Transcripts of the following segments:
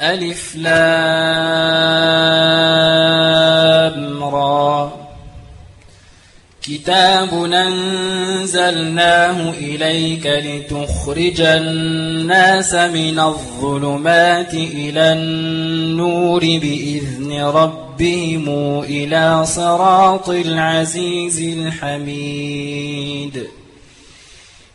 ألف لام را. كتاب أنزلناه إليك لتخرج الناس من الظلمات إلى النور بإذن ربهم إلى صراط العزيز الحميد.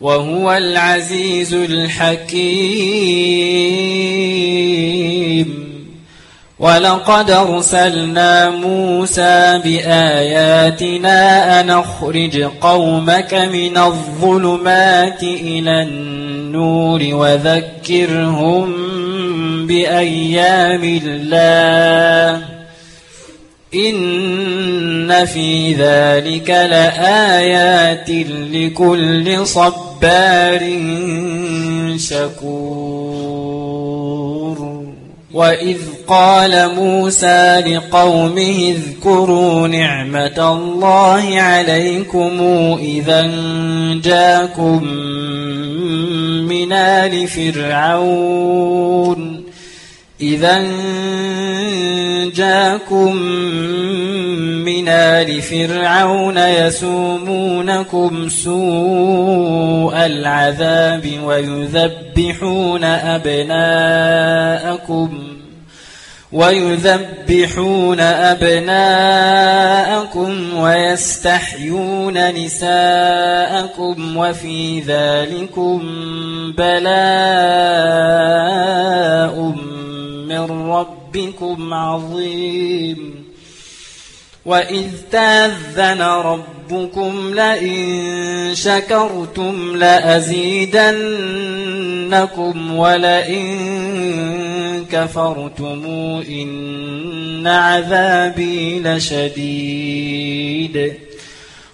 وهو العزيز الحكيم. ولقد أرسلنا موسى بآياتنا أن أخرج قومك من الظلمات إلى النور وذكرهم بأيام الله. إن في ذلك لآيات لكل صبار شكور وإذ قال موسى لقومه اذكروا نعمة الله عليكم إذا جاكم من آل فرعون إذا جاكم من آل فرعون يسومونكم سوء العذاب ويذبحون أبناءكم ويذبحون أبناءكم ويستحيون نساءكم وفي ذلكم بلاء من ربكم عظيم. وإذ تأذن ربكم لئن شكرتم لأزيدنكم ولئن كفرتم إن عذابي لشديد.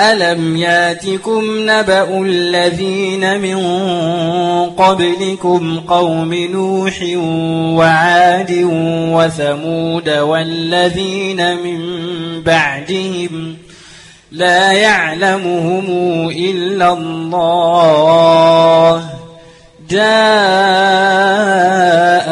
ألم ياتكم نبأ الذين من قبلكم قوم نوح وعاد وثمود والذين من بعدهم لا يعلمهم إلا الله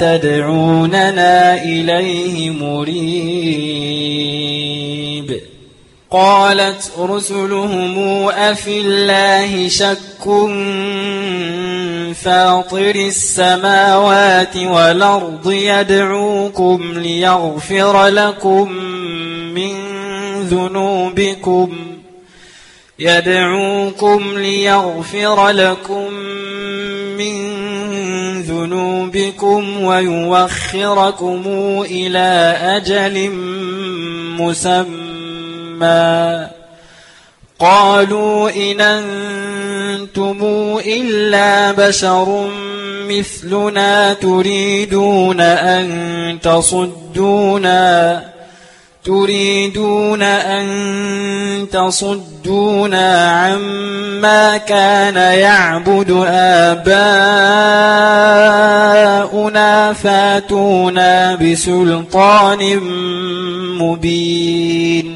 تدعوننا إليه مريب. قالت رسلهم أفي الله شك فاطر السماوات والأرض يدعوكم ليغفر لكم من ذنوبكم. يدعوكم ليغفر لكم من ذنوبكم ويوخركم إلى أجل مسمى. قالوا إن أنتم إلا بشر مثلنا تريدون أن تصدونا. تريدون أن تصدونا عما كان يعبد آباؤنا فاتونا بسلطان مبين.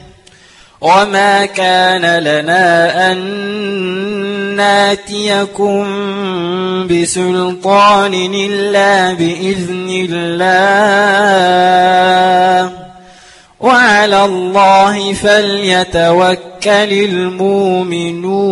وما كان لنا أن ناتيكم بسلطان إلا بإذن الله وعلى الله فليتوكل المؤمنون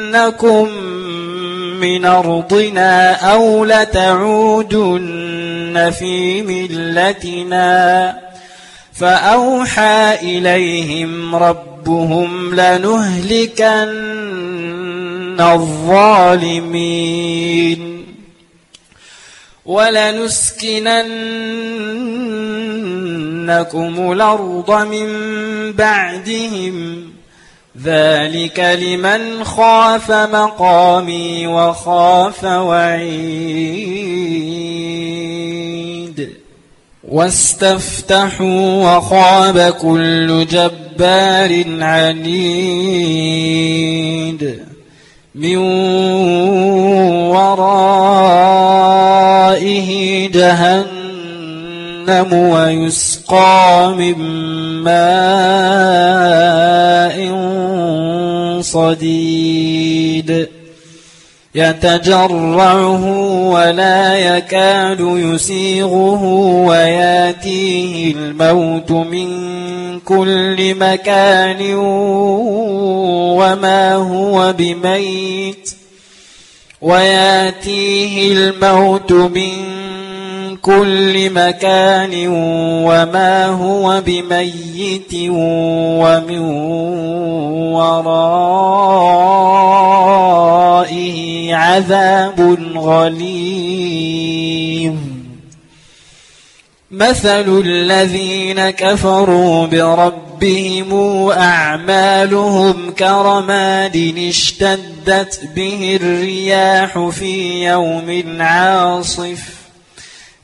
لنخرجنكم من أرضنا أو لتعودن في ملتنا فأوحى إليهم ربهم لنهلكن الظالمين ولنسكننكم الأرض من بعدهم ذلك لمن خاف مقامي وخاف وعيد واستفتحوا وخاب كل جبار عنيد من ورائه جهنم ويسقى من ماء صديد. يتجرعه ولا يكاد يسيغه وياتيه الموت من كل مكان وما هو بميت. وياتيه الموت من كل مكان وما هو بميت ومن ورائه عذاب غليظ. مثل الذين كفروا بربهم أعمالهم كرماد اشتدت به الرياح في يوم عاصف.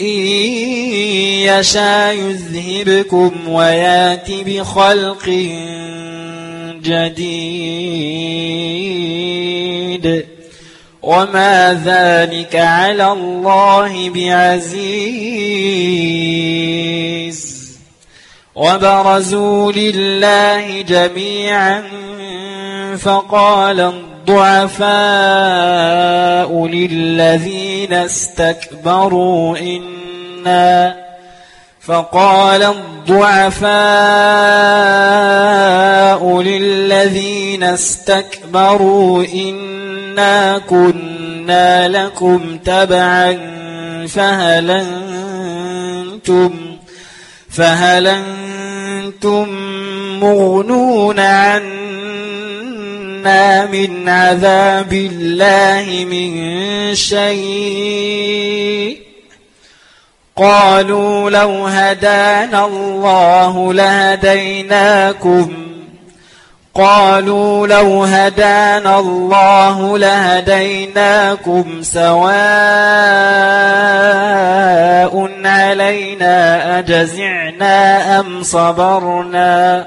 إن يشاء يذهبكم ويأت بخلق جديد. وما ذلك على الله بعزيز. وبرزوا لله جميعا فقال الضعفاء للذين استكبروا إنا فقال الضعفاء للذين استكبروا إنا كنا لكم تبعا فهل أنتم فهل أنتم مغنون عنا من عذاب الله من شيء قالوا لو هدانا الله لهديناكم قالوا لو هدانا الله لهديناكم سواء علينا أجزعنا أم صبرنا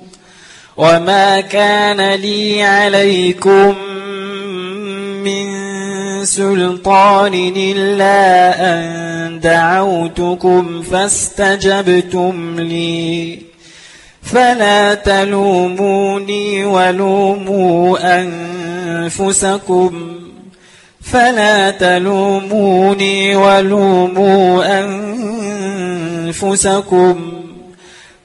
وما كان لي عليكم من سلطان إلا أن دعوتكم فاستجبتم لي فلا تلوموني ولوموا أنفسكم فلا تلوموني ولوموا أنفسكم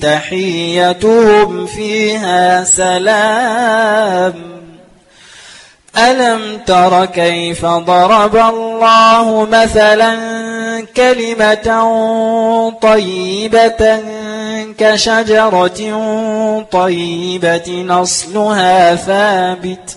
تحيتهم فيها سلام. ألم تر كيف ضرب الله مثلا كلمة طيبة كشجرة طيبة أصلها ثابت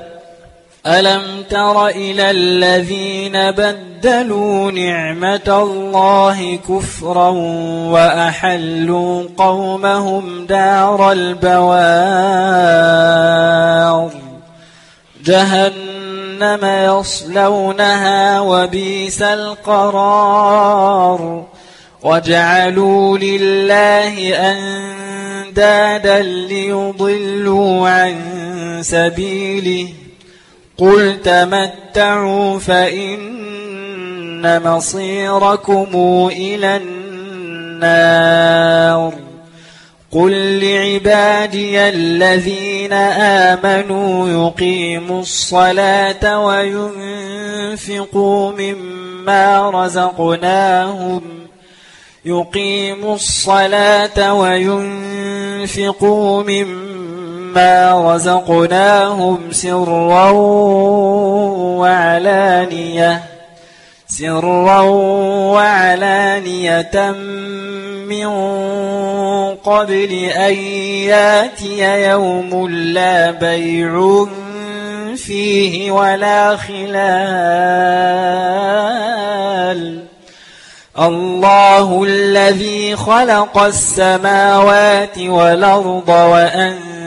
ألم تر إلى الذين بدلوا نعمة الله كفرا وأحلوا قومهم دار البوار؟ جهنم يصلونها وبئس القرار. وجعلوا لله أندادا ليضلوا عن سبيله. قل تمتعوا فإن مصيركم إلى النار قل لعبادي الذين آمنوا يقيموا الصلاة وينفقوا مما رزقناهم يقيموا الصلاة وينفقوا مما رزقناهم سرا وعلانية سرا وعلانية من قبل أن يأتي يوم لا بيع فيه ولا خلال. الله الذي خلق السماوات والأرض وأنزل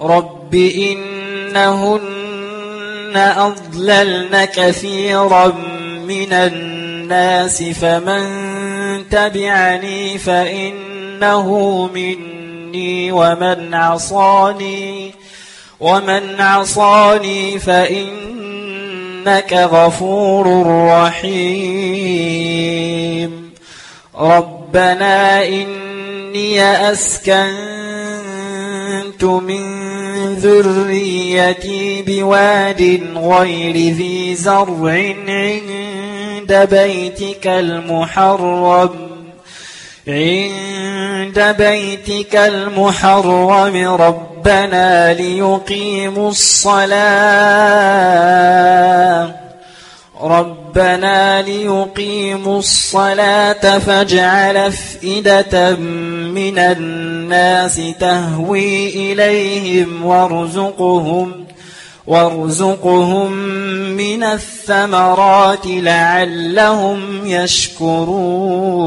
رب إنهن أضللن كثيرا من الناس فمن تبعني فإنه مني ومن عصاني ومن عصاني فإنك غفور رحيم. ربنا إني أسكنت من ذريتي بواد غير ذي زرع عند بيتك المحرم عند بيتك المحرم ربنا ليقيموا الصلاة ربنا ليقيموا الصلاة فاجعل أفئدة من الناس تهوي إليهم وارزقهم وارزقهم من الثمرات لعلهم يشكرون.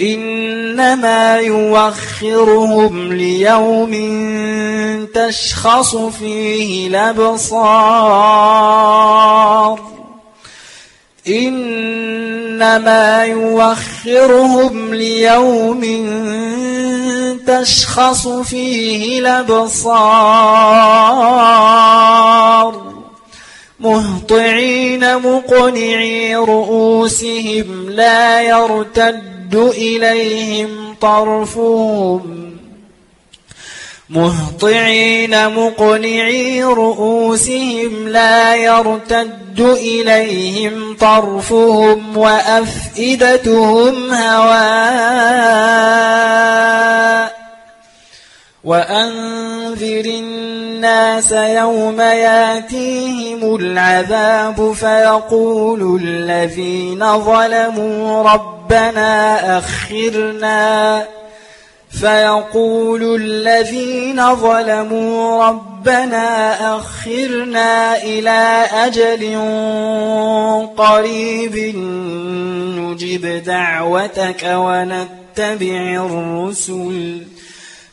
إنما يوخرهم ليوم تشخص فيه الأبصار. إنما يوخرهم ليوم تشخص فيه الأبصار. مهطعين مقنعي رؤوسهم لا يرتد إليهم طرفهم مهطعين مقنعي رؤوسهم لا يرتد إليهم طرفهم وأفئدتهم هواء وأنذر يوم ياتيهم العذاب فيقول الذين ظلموا ربنا أخرنا. فيقول الذين ظلموا ربنا أخرنا إلى أجل قريب نجب دعوتك ونتبع الرسل.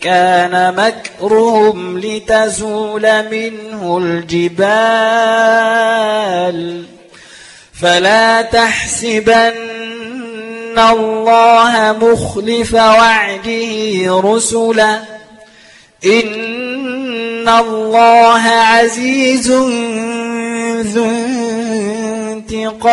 كان مكرهم لتزول منه الجبال. فلا تحسبن الله مخلف وعده رسلا. إن الله عزيز ذو انتقام.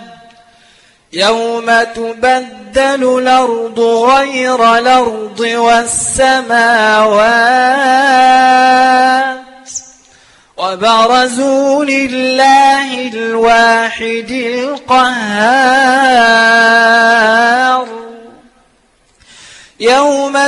يوم تبدل الأرض غير الأرض والسماوات وبرزوا لله الواحد القهار يوم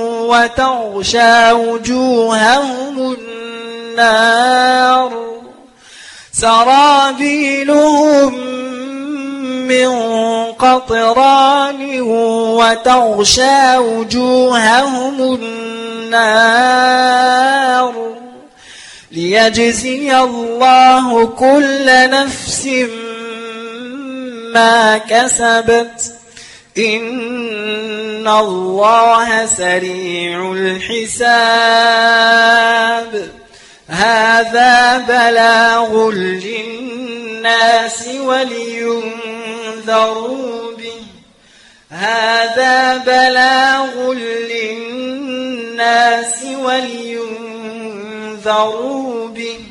وتغشى وجوههم النار. سرابيلهم من قطران وتغشى وجوههم النار. ليجزي الله كل نفس ما كسبت. إن الله سريع الحساب هذا بلاغ للناس ولينذروا به هذا بلاغ للناس ولينذروا به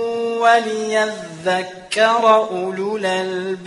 وليذكر أولو الألباب.